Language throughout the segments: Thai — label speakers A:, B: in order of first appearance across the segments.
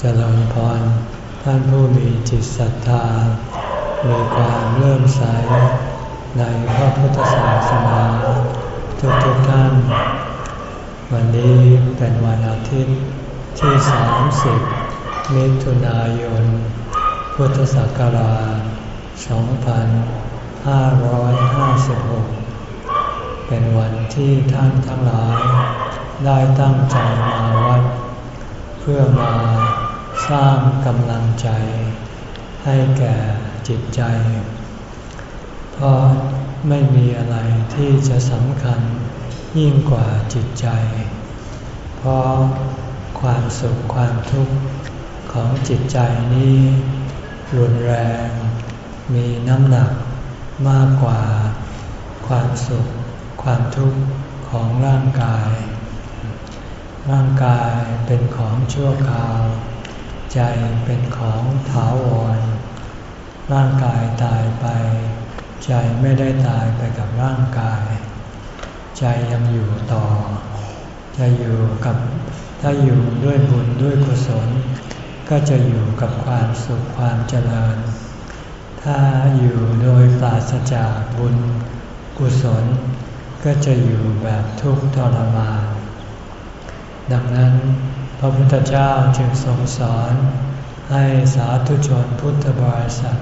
A: เจริญพร ท่านผู้มีจิตศรัทธา มีความเลื่อมใส ในพระพุทธศาสนาทุกๆท่าน วันนี้เป็นวันอาทิตย์ที่ 30 มิถุนายน พุทธศักราช 2556 เป็นวันที่ท่านทั้งหลายได้ตั้งใจมาวัด เพื่อมา สร้างกำลังใจ ให้แก่จิตใจ เพราะไม่มีอะไรที่จะสำคัญยิ่งกว่าจิตใจ เพราะความสุขความทุกข์ของจิตใจนี้รุนแรง มีน้ำหนักมากกว่าความสุข ความทุกข์ของร่างกาย ร่างกายเป็นของชั่วคราว ใจเป็นของถาวร ร่างกายตายไป ใจไม่ได้ตายไปกับร่างกาย ใจยังอยู่ต่อ จะอยู่กับถ้าอยู่ด้วยบุญด้วยกุศล ก็จะอยู่กับความสุขความเจริญ ถ้าอยู่โดยปราศจากบุญกุศล ก็จะอยู่แบบทุกข์ทรมานดังนั้น พระพุทธเจ้าจึงทรงสอนให้สาธุชนพุทธบริษัท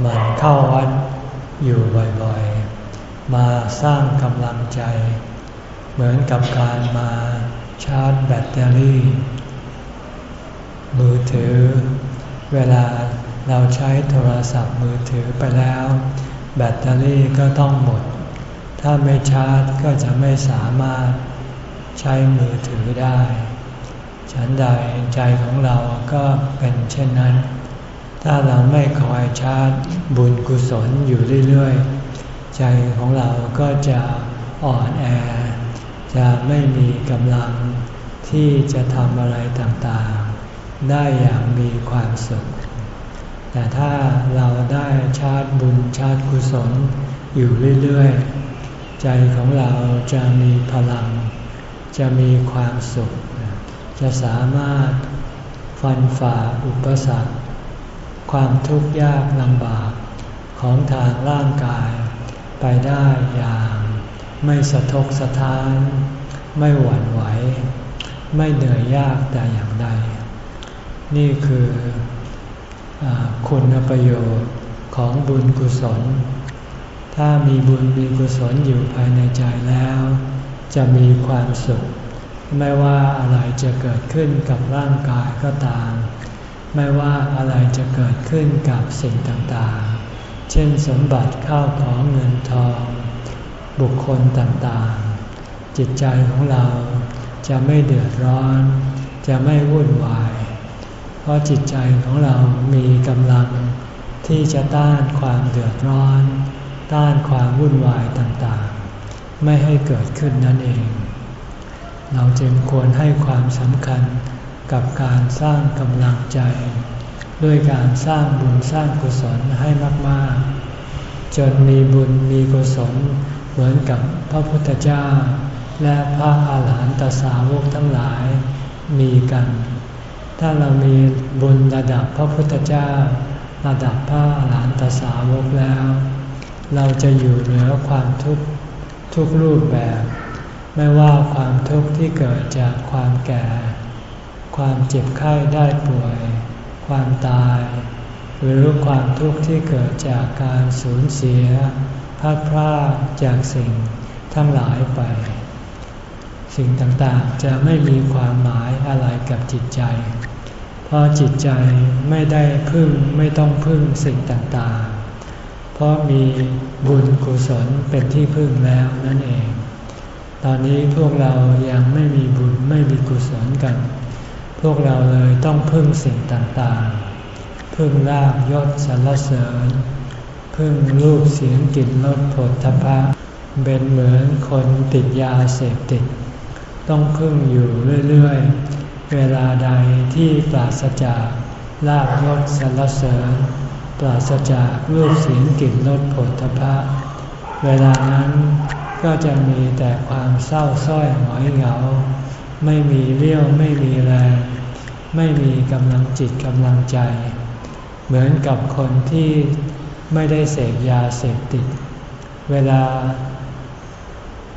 A: หมั่นเข้าวัดอยู่บ่อยๆ มาสร้างกำลังใจ เหมือนกับการมาชาร์จแบตเตอรี่ มือถือ เวลาเราใช้โทรศัพท์มือถือไปแล้ว แบตเตอรี่ก็ต้องหมด ถ้าไม่ชาร์จก็จะไม่สามารถใช้มือถือได้ ฉันใดใจของเราก็เป็นเช่นนั้น ถ้าเราไม่คอยชาร์จบุญกุศลอยู่เรื่อยๆ ใจของเราก็จะอ่อนแอ จะไม่มีกำลังที่จะทำอะไรต่างๆ ได้อย่างมีความสุข แต่ถ้าเราได้ชาร์จบุญชาร์จกุศลอยู่เรื่อยๆ ใจของเราจะมีพลัง จะมีความสุข จะสามารถฟันฝ่าอุปสรรค ความทุกข์ยากลำบากของทางร่างกาย ไปได้อย่างไม่สะทกสะท้าน ไม่หวั่นไหว ไม่เหนื่อยยากแต่อย่างใด นี่คืออคุณประโยชน์ของบุญกุศล ถ้ามีบุญมีกุศลอยู่ภายในใจแล้ว จะมีความสุข ไม่ว่าอะไรจะเกิดขึ้นกับร่างกายก็ตาม ไม่ว่าอะไรจะเกิดขึ้นกับสิ่งต่างๆ เช่นสมบัติข้าวของเงินทอง บุคคลต่างๆ จิตใจของเราจะไม่เดือดร้อน จะไม่วุ่นวาย เพราะจิตใจของเรามีกำลังที่จะต้านความเดือดร้อน ต้านความวุ่นวายต่างๆ ไม่ให้เกิดขึ้นนั่นเอง เราจึงควรให้ความสำคัญกับการสร้างกำลังใจ ด้วยการสร้างบุญสร้างกุศลให้มาก ๆ จนมีบุญมีกุศลเหมือนกับพระพุทธเจ้า และพระอาหารหันตสาวกทั้งหลายมีกัน ถ้าเรามีบุญระดับพระพุทธเจ้า ระดับพระอาหารหันตสาวกแล้ว เราจะอยู่เหนือความทุกข์ทุกรูปแบบ ไม่ว่าความทุกข์ที่เกิดจากความแก่ ความเจ็บไข้ได้ป่วย ความตาย หรือความทุกข์ที่เกิดจากการสูญเสียพัดพลาดจากสิ่งทั้งหลายไป สิ่งต่างๆจะไม่มีความหมายอะไรกับจิตใจ เพราะจิตใจไม่ได้พึ่งไม่ต้องพึ่งสิ่งต่างๆ เพราะมีบุญกุศลเป็นที่พึ่งแล้วนั่นเอง ตอนนี้พวกเรายังไม่มีบุญไม่มีกุศลกัน พวกเราเลยต้องพึ่งสิ่งต่างๆ พึ่งลาบยศสรรเสริญ พึ่งรูปเสียงกลิ่นรสผลทพะเป็นเหมือนคนติดยาเสพติด ต้องพึ่งอยู่เรื่อยๆ เวลาใดที่ปราศจากลาบยศสรรเสริญ ปราศจากรูปเสียงกลิ่นรสผลทพะเวลานั้น ก็จะมีแต่ความเศร้าส้อยหงอยเหงา ไม่มีเรี่ยวไม่มีแรง ไม่มีกำลังจิตกำลังใจ เหมือนกับคนที่ไม่ได้เสพยาเสพติด เวลา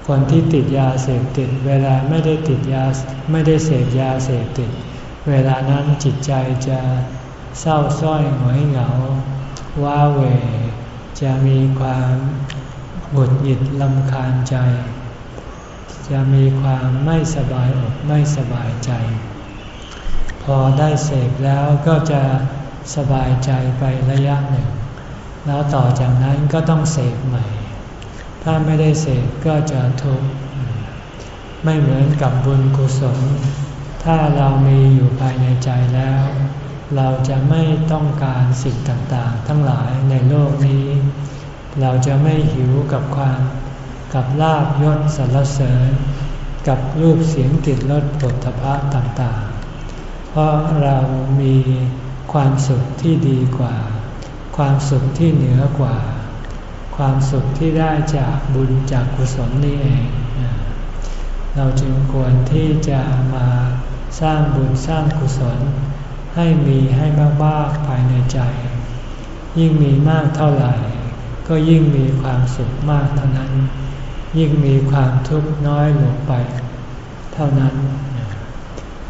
A: คนที่ติดยาเสพติด เวลาไม่ได้ติดยาไม่ได้เสพยาเสพติด เวลานั้นจิตใจจะเศร้าส้อยหงอยเหงา ว้าเวจะมีความ หงุดหงิดลำคาญใจ จะมีความไม่สบายอกไม่สบายใจ พอได้เสพแล้วก็จะสบายใจไประยะหนึ่ง แล้วต่อจากนั้นก็ต้องเสพใหม่ ถ้าไม่ได้เสพก็จะทุกข์ไม่เหมือนกับบุญกุศล ถ้าเรามีอยู่ภายในใจแล้ว เราจะไม่ต้องการสิ่งต่างๆ ทั้งหลายในโลกนี้ เราจะไม่หิวกับความกับลาบยศสรรเสริญ กับรูปเสียงกลิ่นรสผลทพะต่างๆ เพราะเรามีความสุขที่ดีกว่า ความสุขที่เหนือกว่า ความสุขที่ได้จากบุญจากกุศลนี่เอง เราจึงควรที่จะมาสร้างบุญสร้างกุศล ให้มีให้มากๆภายในใจ ยิ่งมีมากเท่าไหร่ ก็ยิ่งมีความสุขมากเท่านั้น ยิ่งมีความทุกข์น้อยลงไป เท่านั้น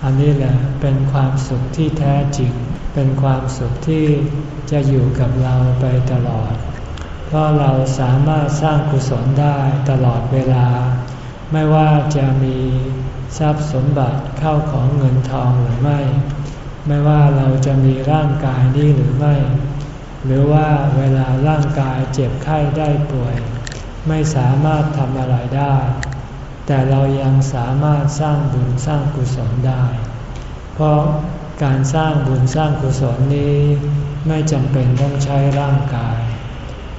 A: อันนี้แหละเป็นความสุขที่แท้จริง เป็นความสุขที่จะอยู่กับเราไปตลอด เพราะเราสามารถสร้างกุศลได้ตลอดเวลา ไม่ว่าจะมีทรัพย์สมบัติเข้าของเงินทองหรือไม่ ไม่ว่าเราจะมีร่างกายนี้หรือไม่ หรือว่าเวลาร่างกายเจ็บไข้ได้ป่วย ไม่สามารถทำอะไรได้ แต่เรายังสามารถสร้างบุญสร้างกุศลได้ เพราะการสร้างบุญสร้างกุศลนี้ ไม่จำเป็นต้องใช้ร่างกาย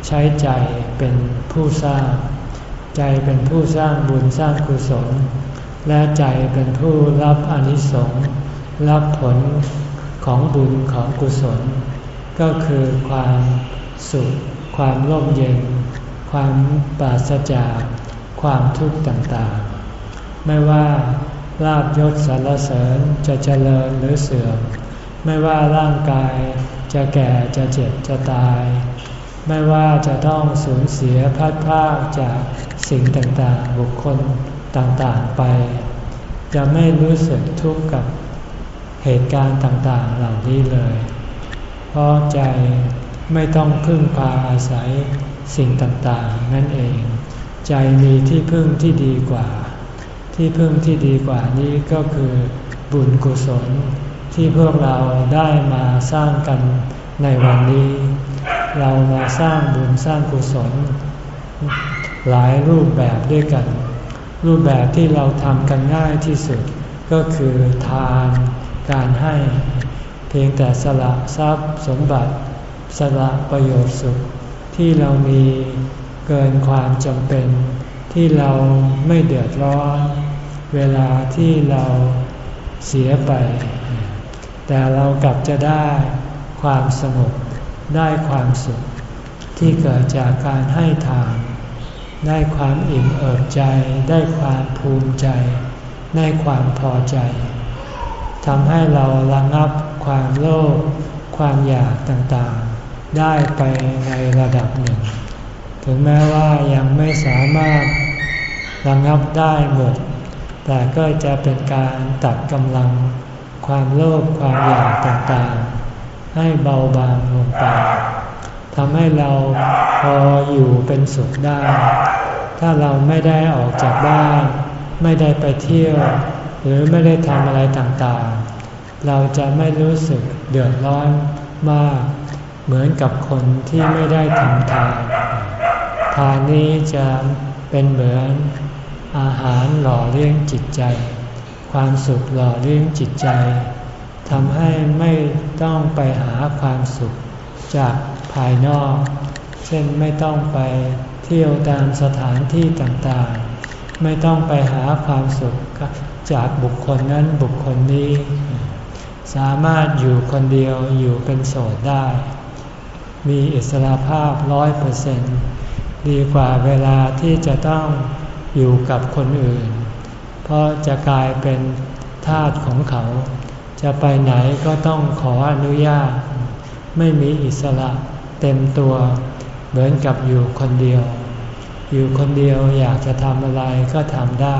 A: ใช้ใจเป็นผู้สร้าง ใจเป็นผู้สร้างบุญสร้างกุศล และใจเป็นผู้รับอนิสงส์รับผลของบุญของกุศล ก็คือความสุข ความร่มเย็น ความปราศจากความทุกข์ต่างๆ ไม่ว่าลาบยศสารเสริญจะเจริญหรือเสื่อม ไม่ว่าร่างกายจะแก่จะเจ็บจะตาย ไม่ว่าจะต้องสูญเสียพัดพาจากสิ่งต่างๆ บุคคลต่างๆไป จะไม่รู้สึกทุกข์กับเหตุการณ์ต่างๆเหล่านี้เลย เพราะใจไม่ต้องพึ่งพาอาศัยสิ่งต่างๆ นั่นเอง ใจมีที่พึ่งที่ดีกว่า ที่พึ่งที่ดีกว่านี้ก็คือบุญกุศลที่พวกเราได้มาสร้างกันในวันนี้ เรามาสร้างบุญสร้างกุศล หลายรูปแบบด้วยกัน รูปแบบที่เราทำกันง่ายที่สุดก็คือทานการให้ เพียงแต่สละทรัพย์สมบัติ สละประโยชน์สุขที่เรามีเกินความจำเป็น ที่เราไม่เดือดร้อน เวลาที่เราเสียไป แต่เรากลับจะได้ความสงบได้ความสุข ที่เกิดจากการให้ทานได้ความอิ่มเอิบใจ ได้ความภูมิใจ ได้ความพอใจ ทำให้เราระงับความโลภความอยากต่างๆ ได้ไปในระดับหนึ่ง ถึงแม้ว่ายังไม่สามารถระงับได้หมด แต่ก็จะเป็นการตัดกำลังความโลภความอยากต่างๆ ให้เบาบางลงไปทำให้เราพออยู่เป็นสุขได้ ถ้าเราไม่ได้ออกจากบ้าน ไม่ได้ไปเที่ยว หรือไม่ได้ทำอะไรต่างๆ เราจะไม่รู้สึกเดือดร้อนมาก เหมือนกับคนที่ไม่ได้ทำทาน ทานนี้จะเป็นเหมือนอาหารหล่อเลี้ยงจิตใจ ความสุขหล่อเลี้ยงจิตใจทำให้ไม่ต้องไปหาความสุขจากภายนอก เช่นไม่ต้องไปเที่ยวตามสถานที่ต่างๆ ไม่ต้องไปหาความสุขจากบุคคลนั้นบุคคลนี้ สามารถอยู่คนเดียวอยู่เป็นโสดได้ มีอิสระภาพร้อยเปอร์เซนดีกว่าเวลาที่จะต้องอยู่กับคนอื่น เพราะจะกลายเป็นทาสของเขาจจะไปไหนก็ต้องขออนุญาต ไม่มีอิสระเต็มตัวเหมือนกับอยู่คนเดียว อยู่คนเดียวอยากจะทำอะไรก็ทำได้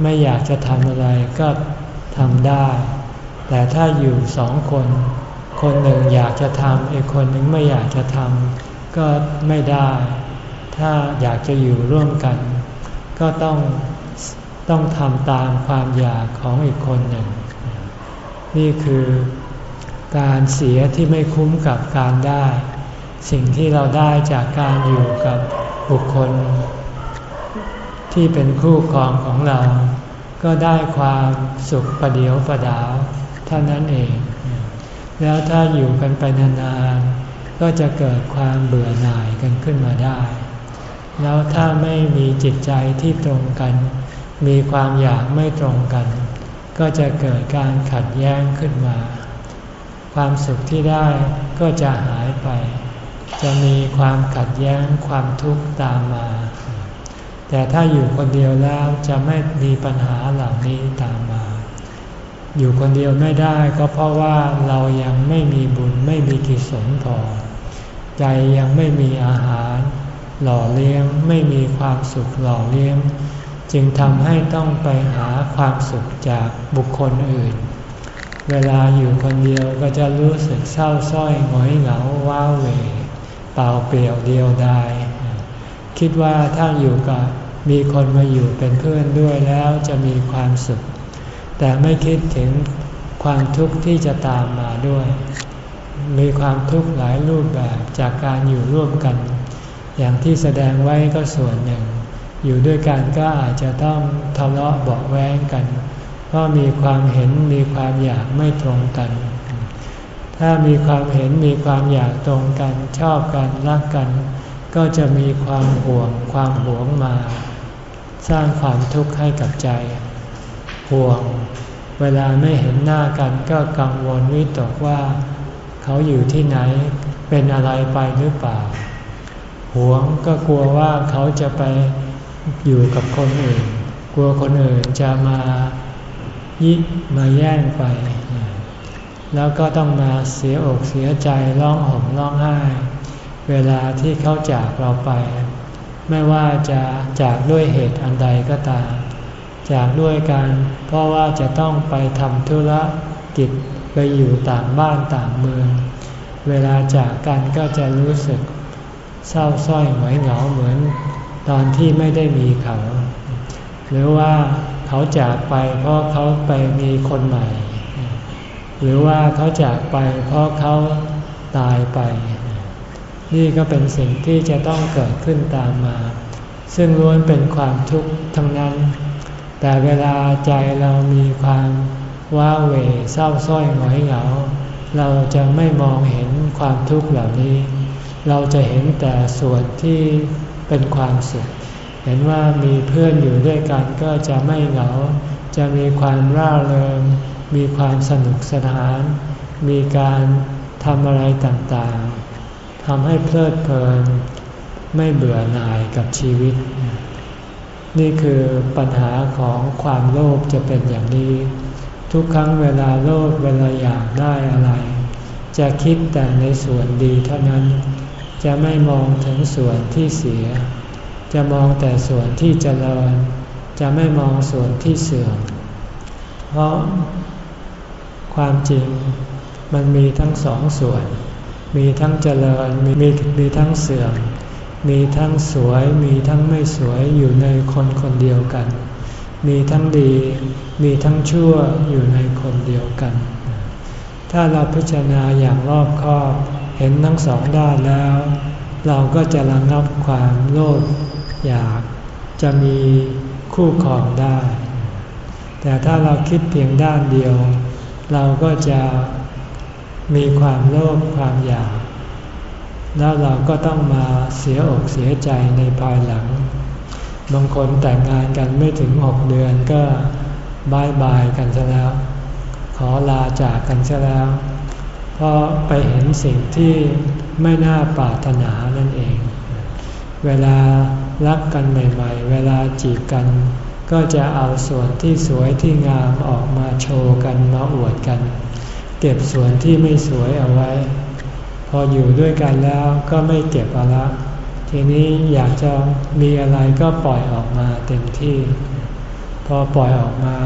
A: ไม่อยากจะทำอะไรก็ทำได้ แต่ถ้าอยู่สองคน คนหนึ่งอยากจะทำอีกคนหนึ่งไม่อยากจะทำก็ไม่ได้ ถ้าอยากจะอยู่ร่วมกัน ก็ต้องต้องทำตามความอยากของอีกคนหนึ่ง นี่คือการเสียที่ไม่คุ้มกับการได้ สิ่งที่เราได้จากการอยู่กับบุคคล ที่เป็นคู่ครองของเรา ก็ได้ความสุขประเดียวประดาว ท่านั้นเอง แล้วถ้าอยู่กันไปนานๆ ก็จะเกิดความเบื่อหน่ายกันขึ้นมาได้ แล้วถ้าไม่มีจิตใจที่ตรงกัน มีความอยากไม่ตรงกัน ก็จะเกิดการขัดแย้งขึ้นมา ความสุขที่ได้ก็จะหายไป จะมีความขัดแย้งความทุกข์ตามมา แต่ถ้าอยู่คนเดียวแล้วจะไม่มีปัญหาเหล่านี้ตามมา อยู่คนเดียวไม่ได้ก็เพราะว่าเรายังไม่มีบุญไม่มีกิศลพอ ใจยังไม่มีอาหาร หล่อเลี้ยงไม่มีความสุขหล่อเลี้ยง จึงทำให้ต้องไปหาความสุขจากบุคคลอื่น เวลาอยู่คนเดียวก็จะรู้สึกเศร้าส้อยหงอยเหงาว้าเหวเปล่าเปลี่ยวเดียวดายคิดว่าถ้าอยู่กับมีคนมาอยู่เป็นเพื่อนด้วยแล้วจะมีความสุข แต่ไม่คิดถึงความทุกข์ที่จะตามมาด้วย มีความทุกข์หลายรูปแบบจากการอยู่ร่วมกัน อย่างที่แสดงไว้ก็ส่วนหนึ่ง อยู่ด้วยกันก็อาจจะต้องทะเลาะเบาแวงกันเพราะมีความเห็นมีความอยากไม่ตรงกัน ถ้ามีความเห็นมีความอยากตรงกัน ชอบกันรักกัน ก็จะมีความห่วงความหวงมา สร้างความทุกข์ให้กับใจ ห่วง เวลาไม่เห็นหน้ากันก็กังวลวิตกว่า เขาอยู่ที่ไหนเป็นอะไรไปหรือเปล่าห่วงก็กลัวว่าเขาจะไปอยู่กับคนอื่น กลัวคนอื่นจะมายิมาแย่งไป แล้วก็ต้องมาเสียอกเสียใจร้องห่มร้องไห้ เวลาที่เขาจากเราไป ไม่ว่าจะจากด้วยเหตุอันใดก็ตาม จากด้วยการเพราะว่าจะต้องไปทำธุระกิจไปอยู่ต่างบ้านต่างเมือง เวลาจากกันก็จะรู้สึกเศร้าส้อยหงอยเหงาเหมือน ตอนที่ไม่ได้มีเขา หรือว่าเขาจากไปเพราะเขาไปมีคนใหม่ หรือว่าเขาจากไปเพราะเขาตายไป นี่ก็เป็นสิ่งที่จะต้องเกิดขึ้นตามมา ซึ่งล้วนเป็นความทุกข์ทั้งนั้น แต่เวลาใจเรามีความว้าเหวเศร้าส้อยหงอยเหงา เราจะไม่มองเห็นความทุกข์เหล่านี้ เราจะเห็นแต่ส่วนที่เป็นความสุข เห็นว่ามีเพื่อนอยู่ด้วยกันก็จะไม่เหงา จะมีความร่าเริง มีความสนุกสนาน มีการทำอะไรต่างๆทำให้เพลิดเพลิน ไม่เบื่อหน่ายกับชีวิต นี่คือปัญหาของความโลภจะเป็นอย่างนี้ ทุกครั้งเวลาโลภเวลาอยากได้อะไร จะคิดแต่ในส่วนดีเท่านั้น จะไม่มองถึงส่วนที่เสีย จะมองแต่ส่วนที่เจริญ จะไม่มองส่วนที่เสื่อม เพราะความจริงมันมีทั้งสองส่วน มีทั้งเจริญมีมีมีทั้งเสื่อม มีทั้งสวยมีทั้งไม่สวยอยู่ในคนคนเดียวกัน มีทั้งดีมีทั้งชั่วอยู่ในคนเดียวกัน ถ้าเราพิจารณาอย่างรอบคอบเห็นทั้งสองด้านแล้ว เราก็จะระงับความโลภอยากจะมีคู่ครองได้ แต่ถ้าเราคิดเพียงด้านเดียว เราก็จะมีความโลภความอยาก แล้วเราก็ต้องมาเสียอกเสียใจในภายหลัง บางคนแต่งงานกันไม่ถึงหกเดือนก็บายบายกันซะแล้ว ขอลาจากกันซะแล้ว เพราะไปเห็นสิ่งที่ไม่น่าปรารถนานั่นเอง เวลารักกันใหม่ๆ เวลาจีบกัน ก็จะเอาส่วนที่สวยที่งามออกมาโชว์กันมาอวดกัน เก็บส่วนที่ไม่สวยเอาไว้ พออยู่ด้วยกันแล้วก็ไม่เก็บอาละทีนี้อยากจะมีอะไรก็ปล่อยออกมาเต็มที่ พอปล่อยออกมา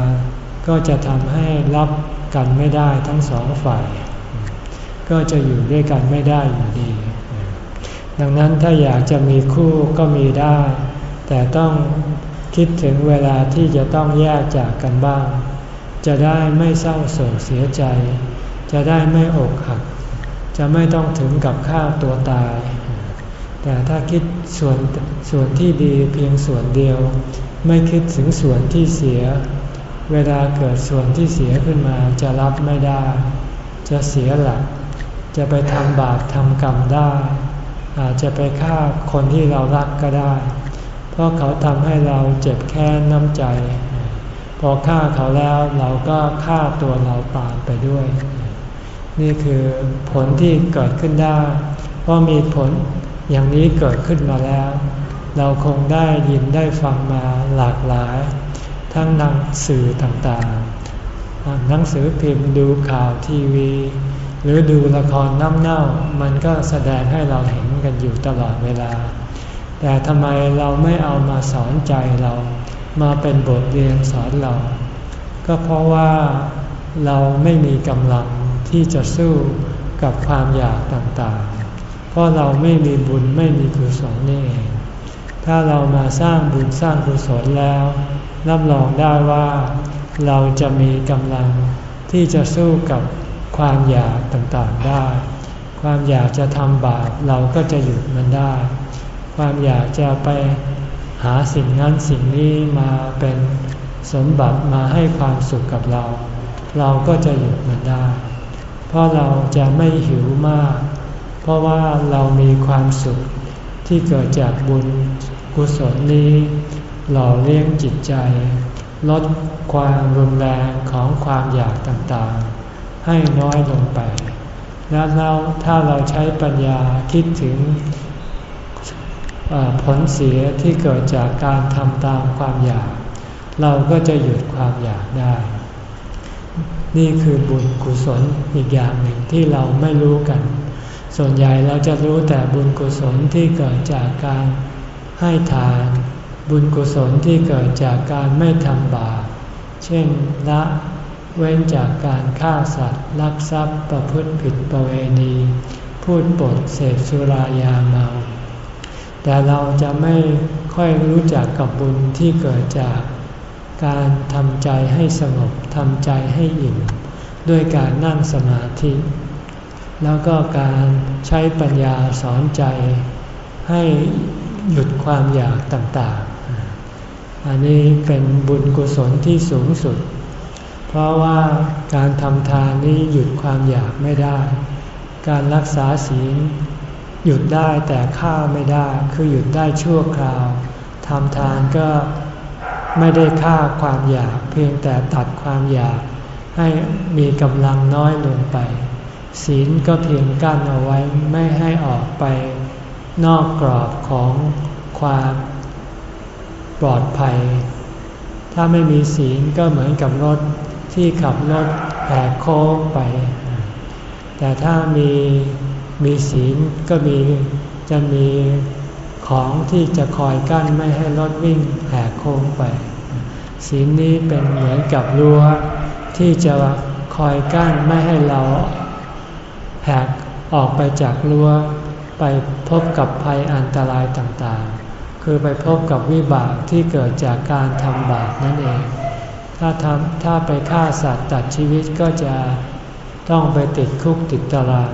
A: ก็จะทำให้รับกันไม่ได้ทั้งสองฝ่าย ก็จะอยู่ด้วยกันไม่ได้อยู่ดี ดังนั้นถ้าอยากจะมีคู่ก็มีได้ แต่ต้องคิดถึงเวลาที่จะต้องแยกจากกันบ้าง จะได้ไม่เศร้าโศกเสียใจ จะได้ไม่อกหัก จะไม่ต้องถึงกับฆ่าตัวตาย แต่ถ้าคิดส่วนส่วนที่ดีเพียงส่วนเดียว ไม่คิดถึงส่วนที่เสีย เวลาเกิดส่วนที่เสียขึ้นมาจะรับไม่ได้ จะเสียหลัก จะไปทำบาปทำกรรมได้ อาจจะไปฆ่าคนที่เรารักก็ได้ เพราะเขาทำให้เราเจ็บแค้นน้ำใจ พอฆ่าเขาแล้วเราก็ฆ่าตัวเราตามไปด้วย นี่คือผลที่เกิดขึ้นได้ เพราะมีผลอย่างนี้เกิดขึ้นมาแล้ว เราคงได้ยินได้ฟังมาหลากหลาย ทั้งหนังสื่อต่างๆ หนังสือพิมพ์ดูข่าวทีวี หรือดูละครน้ำเน่า มันก็แสดงให้เราเห็นกันอยู่ตลอดเวลา แต่ทำไมเราไม่เอามาสอนใจเรา มาเป็นบทเรียนสอนเรา ก็เพราะว่าเราไม่มีกำลัง ที่จะสู้กับความอยากต่างๆ เพราะเราไม่มีบุญไม่มีกุศลนี่เอง ถ้าเรามาสร้างบุญสร้างกุศลแล้วรับรองได้ว่าเราจะมีกำลังที่จะสู้กับความอยากต่างๆได้ ความอยากจะทำบาปเราก็จะหยุดมันได้ ความอยากจะไปหาสิ่งนั้นสิ่งนี้มาเป็นสมบัติมาให้ความสุขกับเรา เราก็จะหยุดมันได้ เพราะเราจะไม่หิวมาก เพราะว่าเรามีความสุขที่เกิดจากบุญกุศลนี้ หล่อเลี้ยงจิตใจ ลดความรุนแรงของความอยากต่างๆ ให้น้อยลงไป แล้วเราถ้าเราใช้ปัญญาคิดถึงผลเสียที่เกิดจากการทำตามความอยาก เราก็จะหยุดความอยากได้ นี่คือบุญกุศลอีกอย่างหนึ่งที่เราไม่รู้กัน ส่วนใหญ่เราจะรู้แต่บุญกุศลที่เกิดจากการให้ทาน บุญกุศลที่เกิดจากการไม่ทำบาป เช่นละเว้นจากการฆ่าสัตว์ ลักทรัพย์ประพฤติผิดประเวณี พูดปดเสพสุรายาเมา แต่เราจะไม่ค่อยรู้จักกับบุญที่เกิดจาก การทำใจให้สงบทำใจให้อิ่มด้วยการนั่งสมาธิ แล้วก็การใช้ปัญญาสอนใจ ให้หยุดความอยากต่างๆ อันนี้เป็นบุญกุศลที่สูงสุด เพราะว่าการทำทานนี้หยุดความอยากไม่ได้ การรักษาศีลหยุดได้แต่ฆ่าไม่ได้ คือหยุดได้ชั่วคราวทำทานก็ ไม่ได้ฆ่าความอยาก เพียงแต่ตัดความอยาก ให้มีกำลังน้อยลงไป ศีลก็เพียงกั้นเอาไว้ไม่ให้ออกไป นอกกรอบของความปลอดภัย ถ้าไม่มีศีลก็เหมือนกับรถที่ขับรถแหกโค้งไป แต่ถ้ามีมีศีลก็มีจะมี ของที่จะคอยกั้นไม่ให้รถวิ่งแหกโค้งไป ศีลนี้เป็นเหมือนกับรั้วที่จะคอยกั้นไม่ให้เราแหกออกไปจากรั้วไปพบกับภัยอันตรายต่างๆ คือไปพบกับวิบากที่เกิดจากการทำบาปนั่นเอง ถ้าทำถ้าไปฆ่าสัตว์ตัดชีวิตก็จะต้องไปติดคุกติดตาราง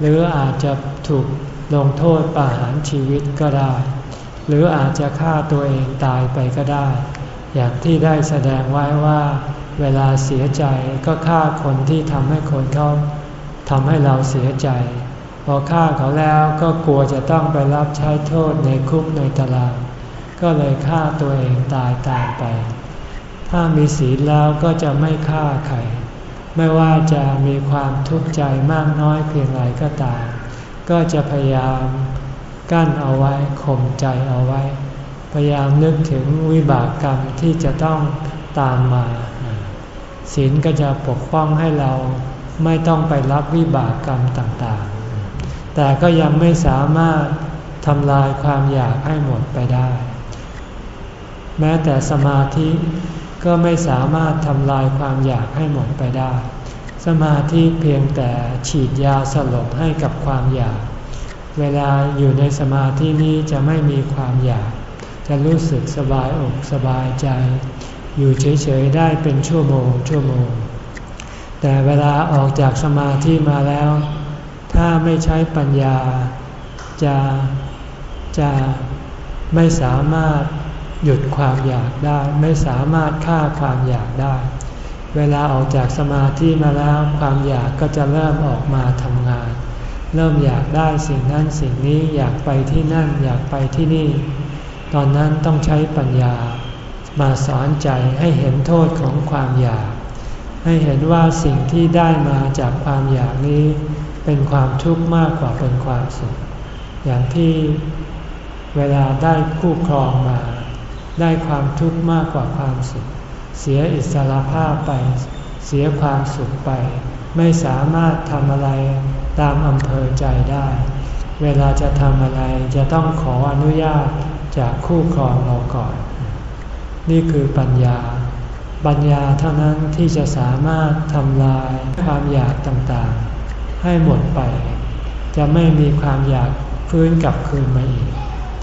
A: หรืออาจจะถูก ลงโทษประหารชีวิตก็ได้ หรืออาจจะฆ่าตัวเองตายไปก็ได้ อย่างที่ได้แสดงไว้ว่า เวลาเสียใจก็ฆ่าคนที่ทำให้คนเขาทำให้เราเสียใจ พอฆ่าเขาแล้วก็กลัวจะต้องไปรับใช้โทษในคุกในตาราง ก็เลยฆ่าตัวเองตายตามไป ถ้ามีศีลแล้วก็จะไม่ฆ่าใคร ไม่ว่าจะมีความทุกข์ใจมากน้อยเพียงไรก็ตาม ก็จะพยายามกั้นเอาไว้ข่มใจเอาไว้ พยายามนึกถึงวิบากกรรมที่จะต้องตามมาศีลก็จะปกป้องให้เราไม่ต้องไปรับวิบากกรรมต่างๆ แต่ก็ยังไม่สามารถทำลายความอยากให้หมดไปได้ แม้แต่สมาธิก็ไม่สามารถทำลายความอยากให้หมดไปได้ สมาธิเพียงแต่ฉีดยาสลบให้กับความอยาก เวลาอยู่ในสมาธินี้จะไม่มีความอยาก จะรู้สึกสบายอกสบายใจ อยู่เฉยๆได้เป็นชั่วโมงชั่วโมง แต่เวลาออกจากสมาธิมาแล้ว ถ้าไม่ใช้ปัญญา จะจะไม่สามารถหยุดความอยากได้ ไม่สามารถฆ่าความอยากได้ เวลาออกจากสมาธิมาแล้วความอยากก็จะเริ่มออกมาทำงาน เริ่มอยากได้สิ่งนั้นสิ่งนี้อยากไปที่นั่นอยากไปที่นี่ ตอนนั้นต้องใช้ปัญญา มาสอนใจให้เห็นโทษของความอยาก ให้เห็นว่าสิ่งที่ได้มาจากความอยากนี้ เป็นความทุกข์มากกว่าเป็นความสุข อย่างที่เวลาได้คู่ครองมา ได้ความทุกข์มากกว่าความสุข เสียอิสระภาพไป เสียความสุขไป ไม่สามารถทำอะไรตามอำเภอใจได้ เวลาจะทำอะไรจะต้องขออนุญาตจากคู่ครองเราก่อน นี่คือปัญญา ปัญญาเท่านั้นที่จะสามารถทำลายความอยากต่างๆ ให้หมดไป จะไม่มีความอยากฟื้นกลับคืนมาอีก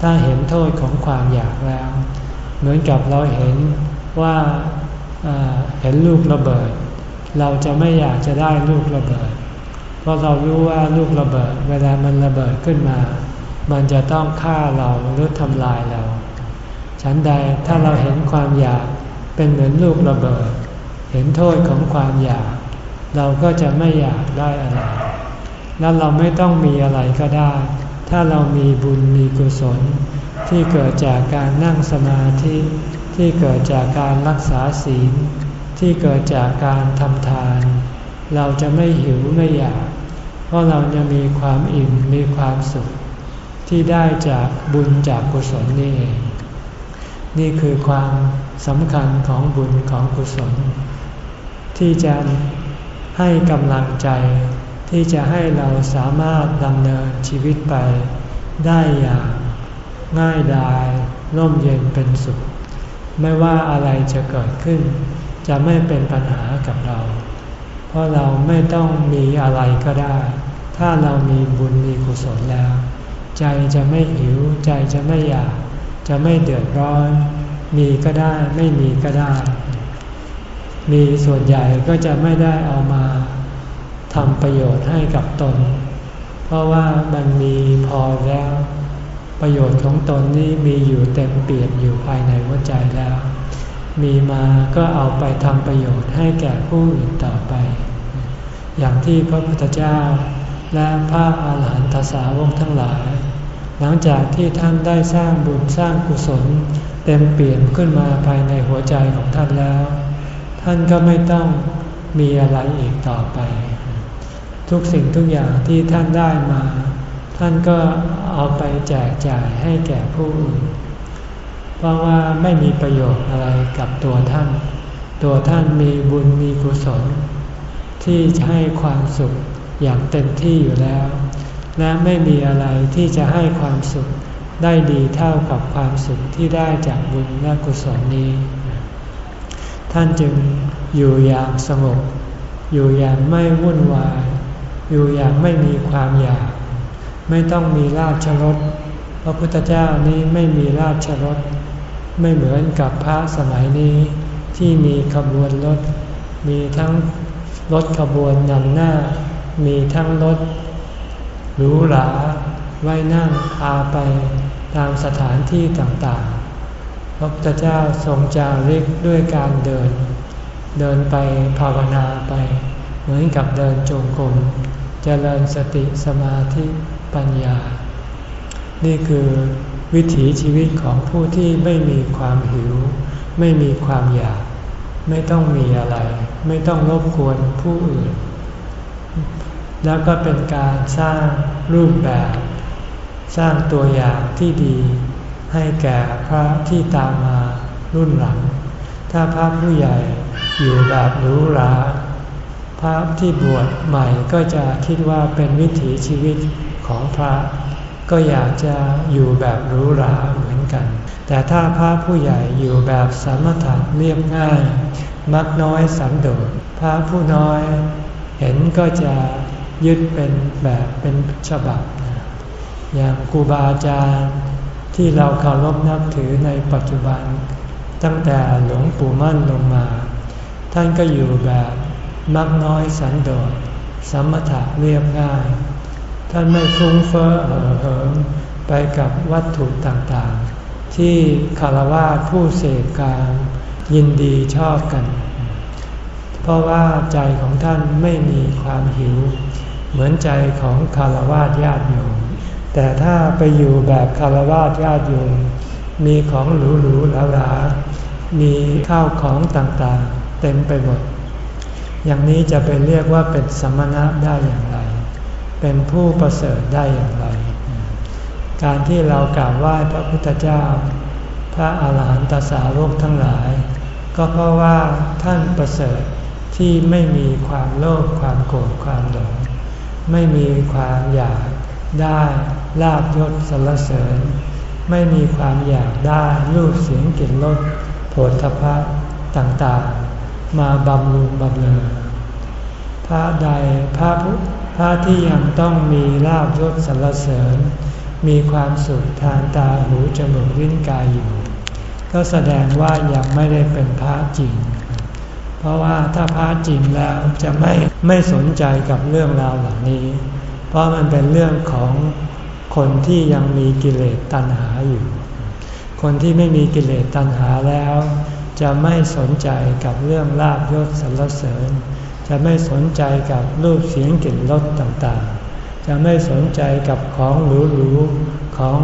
A: ถ้าเห็นโทษของความอยากแล้ว เหมือนกับเราเห็นว่า เห็นลูกระเบิด เราจะไม่อยากจะได้ลูกระเบิด เพราะเรารู้ว่าลูกระเบิด เวลามันระเบิดขึ้นมา มันจะต้องฆ่าเราหรือทำลายเรา ฉันใดถ้าเราเห็นความอยากเป็นเหมือนลูกระเบิด เห็นโทษของความอยาก เราก็จะไม่อยากได้อะไร แล้วเราไม่ต้องมีอะไรก็ได้ ถ้าเรามีบุญมีกุศล ที่เกิดจากการนั่งสมาธิ ที่เกิดจากการรักษาศีล ที่เกิดจากการทำทาน เราจะไม่หิวไม่อยาก เพราะเราจะมีความอิ่มมีความสุข ที่ได้จากบุญจากกุศลนี่เองนี่คือความสำคัญของบุญของกุศล ที่จะให้กำลังใจ ที่จะให้เราสามารถดำเนินชีวิตไป ได้อย่างง่ายดายร่มเย็นเป็นสุข ไม่ว่าอะไรจะเกิดขึ้น จะไม่เป็นปัญหากับเรา เพราะเราไม่ต้องมีอะไรก็ได้ ถ้าเรามีบุญมีกุศลแล้ว ใจจะไม่หิว ใจจะไม่อยาก จะไม่เดือดร้อน มีก็ได้ไม่มีก็ได้ มีส่วนใหญ่ก็จะไม่ได้เอามาทำประโยชน์ให้กับตน เพราะว่ามันมีพอแล้ว ประโยชน์ของตนนี้มีอยู่เต็มเปี่ยมอยู่ภายในหัวใจแล้ว มีมาก็เอาไปทำประโยชน์ให้แก่ผู้อื่นต่อไป อย่างที่พระพุทธเจ้า และพระอาหารหันตสาวกทั้งหลาย หลังจากที่ท่านได้สร้างบุญสร้างกุศล เต็มเปี่ยมขึ้นมาภายในหัวใจของท่านแล้ว ท่านก็ไม่ต้องมีอะไรอีกต่อไป ทุกสิ่งทุกอย่างที่ท่านได้มา ท่านก็เอาไปแจกจ่ายให้แก่ผู้อื่น เพราะว่าไม่มีประโยชน์อะไรกับตัวท่าน ตัวท่านมีบุญมีกุศล ที่จะให้ความสุขอย่างเต็มที่อยู่แล้ว และไม่มีอะไรที่จะให้ความสุขได้ดีเท่ากับความสุขที่ได้จากบุญและกุศลนี้ ท่านจึงอยู่อย่างสงบ อยู่อย่างไม่วุ่นวาย อยู่อย่างไม่มีความอยาก ไม่ต้องมีราชรถพระพุทธเจ้านี้ไม่มีราชรถไม่เหมือนกับพระสมัยนี้ที่มีขบวนรถ มีทั้งรถขบวนนำหน้า มีทั้งรถหรูหราไว้นั่งพาไปตามสถานที่ต่างๆ พระพุทธเจ้าทรงจาริกด้วยการเดิน เดินไปภาวนาไป เหมือนกับเดินจงกรมเจริญสติสมาธิ ปัญญา นี่คือวิถีชีวิตของผู้ที่ไม่มีความหิว ไม่มีความอยาก ไม่ต้องมีอะไร ไม่ต้องรบกวนผู้อื่น แล้วก็เป็นการสร้างรูปแบบ สร้างตัวอย่างที่ดี ให้แก่พระที่ตามมารุ่นหลัง ถ้าพระผู้ใหญ่อยู่แบบหรูหราพระที่บวชใหม่ก็จะคิดว่าเป็นวิถีชีวิต ของพระ ก็อยากจะอยู่แบบหรูหราเหมือนกัน แต่ถ้าพระผู้ใหญ่อยู่แบบสมถะเรียบง่าย มักน้อยสันโดษพระผู้น้อย เห็นก็จะยึดเป็นแบบเป็นฉบับ อย่างครูบาอาจารย์ที่เราเคารพนับถือในปัจจุบัน ตั้งแต่หลวงปู่มั่นลงมา ท่านก็อยู่แบบมักน้อยสันโดษสมถะเรียบง่าย ท่านไม่ฟุ้งเฟ้อเห่อเหิมไปกับวัตถุต่างๆ ที่คารวะผู้เสพการยินดีชอบกัน เพราะว่าใจของท่านไม่มีความหิว เหมือนใจของคารวะญาติโยมแต่ถ้าไปอยู่แบบคารวะญาติโยมมีของหรูๆหราๆมีข้าวของต่างๆ เต็มไปหมด อย่างนี้จะไปเรียกว่าเป็นสมณะได้อย่างไร เป็นผู้ประเสริฐได้อย่างไร การที่เรากราบไหว้พระพุทธเจ้า พระอาหารหันตสาวกทั้งหลาย ก็เพราะว่าท่านประเสริฐที่ไม่มีความโลภความโกรธความหลง ไม่มีความอยากได้ลาบยศสรรเสริญ ไม่มีความอยากได้รูปเสียงกลิ่นรสโผฏฐพะต่างๆ มาบำรุงบำเรอ ระใดพระพระที่ยังต้องมีลาบยศสรรเสริญ มีความสุขทางตาหูจมูกลิ้นกายอยู่ ก็แสดงว่ายังไม่ได้เป็นพระจริง เพราะว่าถ้าพระจริงแล้วจะไม่ไม่สนใจกับเรื่องราวเหล่านี้ เพราะมันเป็นเรื่องของคนที่ยังมีกิเลสตัณหาอยู่ คนที่ไม่มีกิเลสตัณหาแล้ว จะไม่สนใจกับเรื่องลาบยศสรรเสริญ จะไม่สนใจกับรูปเสียงกลิ่นรสต่างๆ จะไม่สนใจกับของหรูๆ ของ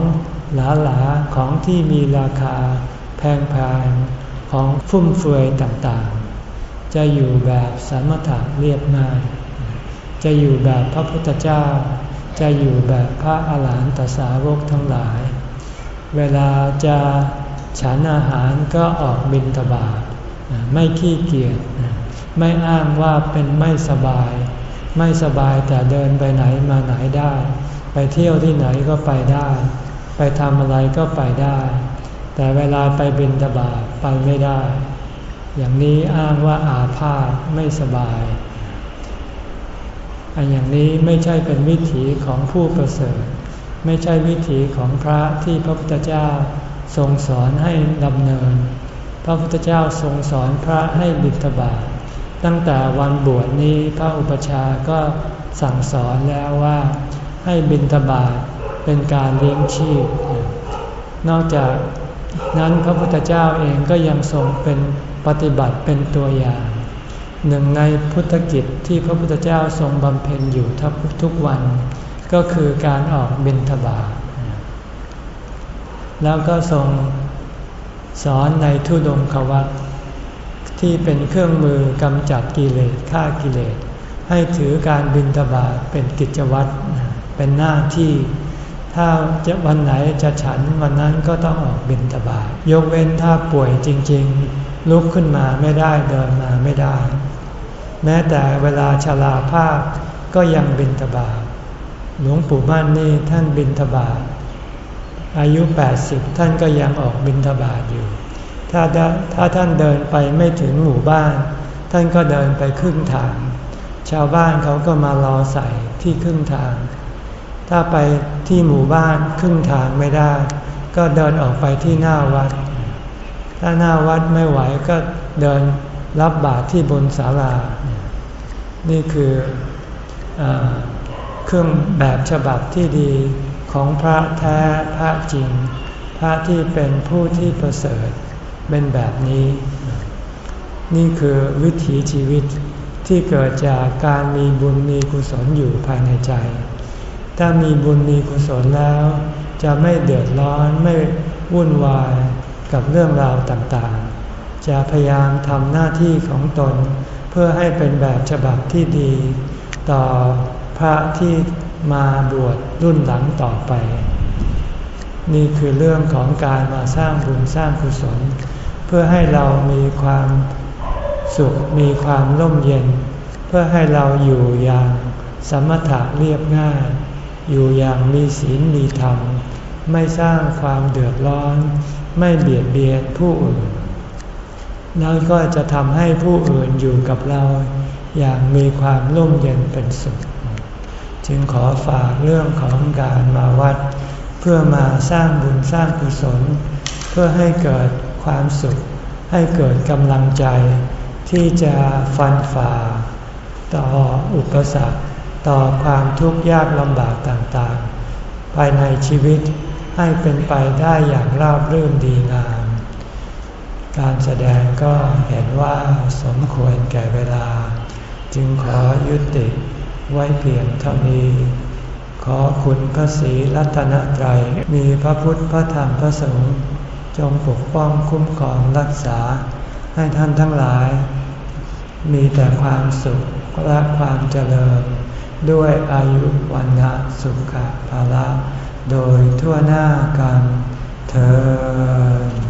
A: หลาๆ ของที่มีราคาแพงๆ ของฟุ่มเฟือยต่างๆ จะอยู่แบบสมถะเรียบง่าย จะอยู่แบบพระพุทธเจ้า จะอยู่แบบพระอาหารหันตสาวกทั้งหลาย เวลาจะฉันอาหารก็ออกบินทบาทไม่ขี้เกียจ ไม่อ้างว่าเป็นไม่สบาย ไม่สบายแต่เดินไปไหนมาไหนได้ ไปเที่ยวที่ไหนก็ไปได้ ไปทำอะไรก็ไปได้ แต่เวลาไปบินตบาไปไม่ได้ อย่างนี้อ้างว่าอาพาธไม่สบาย อันอย่างนี้ไม่ใช่เป็นวิถีของผู้ประเสริฐ ไม่ใช่วิถีของพระที่พระพุทธเจ้าทรงสอนให้ดำเนิน พระพุทธเจ้าทรงสอนพระให้บิณฑบาต ตั้งแต่วันบวชนี้พระอุปชาก็สั่งสอนแล้วว่าให้บิณฑบาตเป็นการเลี้ยงชีพ นอกจากนั้นพระพุทธเจ้าเองก็ยังทรงเป็นปฏิบัติเป็นตัวอย่าง หนึ่งในพุทธกิจที่พระพุทธเจ้าทรงบำเพ็ญอยู่ทุกวัน ก็คือการออกบิณฑบาตแล้วก็ทรงสอนในทุดงควัต ที่เป็นเครื่องมือกำจัดกิเลสฆ่ากิเลส ให้ถือการบินทบาทเป็นกิจวัตรเป็นหน้าที่ ถ้าจะวันไหนจะฉันวันนั้นก็ต้องออกบินทบาทยกเว้นถ้าป่วยจริง ๆ ลุกขึ้นมาไม่ได้เดินมาไม่ได้ แม้แต่เวลาชราภาพก็ยังบินทบาทหลวงปู่มั่นนี่ท่านบินทบาทอายุ 80 ท่านก็ยังออกบินทบาทอยู่ ถ้าถ้าท่านเดินไปไม่ถึงหมู่บ้าน ท่านก็เดินไปครึ่งทาง ชาวบ้านเขาก็มารอใส่ที่ครึ่งทาง ถ้าไปที่หมู่บ้านครึ่งทางไม่ได้ ก็เดินออกไปที่หน้าวัด ถ้าหน้าวัดไม่ไหวก็เดินรับบาตรที่บนศาลา นี่คืออเครื่องแบบฉบับที่ดีของพระแท้พระจริง พระที่เป็นผู้ที่ประเสริฐ เป็นแบบนี้ นี่คือวิถีชีวิตที่เกิดจากการมีบุญมีกุศลอยู่ภายในใจ ถ้ามีบุญมีกุศลแล้ว จะไม่เดือดร้อนไม่วุ่นวายกับเรื่องราวต่างๆ จะพยายามทำหน้าที่ของตน เพื่อให้เป็นแบบฉบับที่ดี ต่อพระที่มาบวชรุ่นหลังต่อไป นี่คือเรื่องของการมาสร้างบุญสร้างกุศล เพื่อให้เรามีความสุขมีความร่มเย็น เพื่อให้เราอยู่อย่างสมถะเรียบง่าย อยู่อย่างมีศีลมีธรรม ไม่สร้างความเดือดร้อน ไม่เบียดเบียนผู้อื่นแล้วก็จะทำให้ผู้อื่นอยู่กับเรา อย่างมีความร่มเย็นเป็นสุข จึงขอฝากเรื่องของการมาวัด เพื่อมาสร้างบุญสร้างกุศล เพื่อให้เกิด ความสุข ให้เกิดกำลังใจ ที่จะฟันฝ่า ต่ออุปสรรค ต่อความทุกข์ยากลำบากต่างๆ ภายในชีวิตให้เป็นไปได้อย่างราบรื่นดีงาม การแสดงก็เห็นว่าสมควรแก่เวลา จึงขอยุติไว้เพียงเท่านี้ขอคุณพระศรีรัตนตรัยมีพระพุทธพระธรรมพระสงฆ์ จงปกป้องคุ้มครองรักษา ให้ท่านทั้งหลาย มีแต่ความสุขและความเจริญ ด้วยอายุวันนะสุขภาละ โดยทั่วหน้ากันเธอ